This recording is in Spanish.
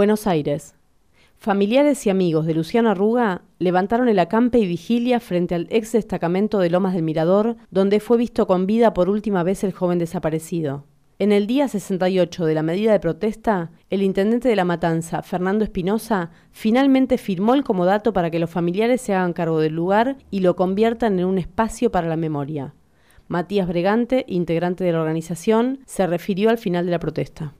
Buenos Aires. Familiares y amigos de Luciano Arruga levantaron el acampe y vigilia frente al ex destacamento de Lomas del Mirador, donde fue visto con vida por última vez el joven desaparecido. En el día 68 de la medida de protesta, el intendente de La Matanza, Fernando Espinosa, finalmente firmó el comodato para que los familiares se hagan cargo del lugar y lo conviertan en un espacio para la memoria. Matías Bregante, integrante de la organización, se refirió al final de la protesta.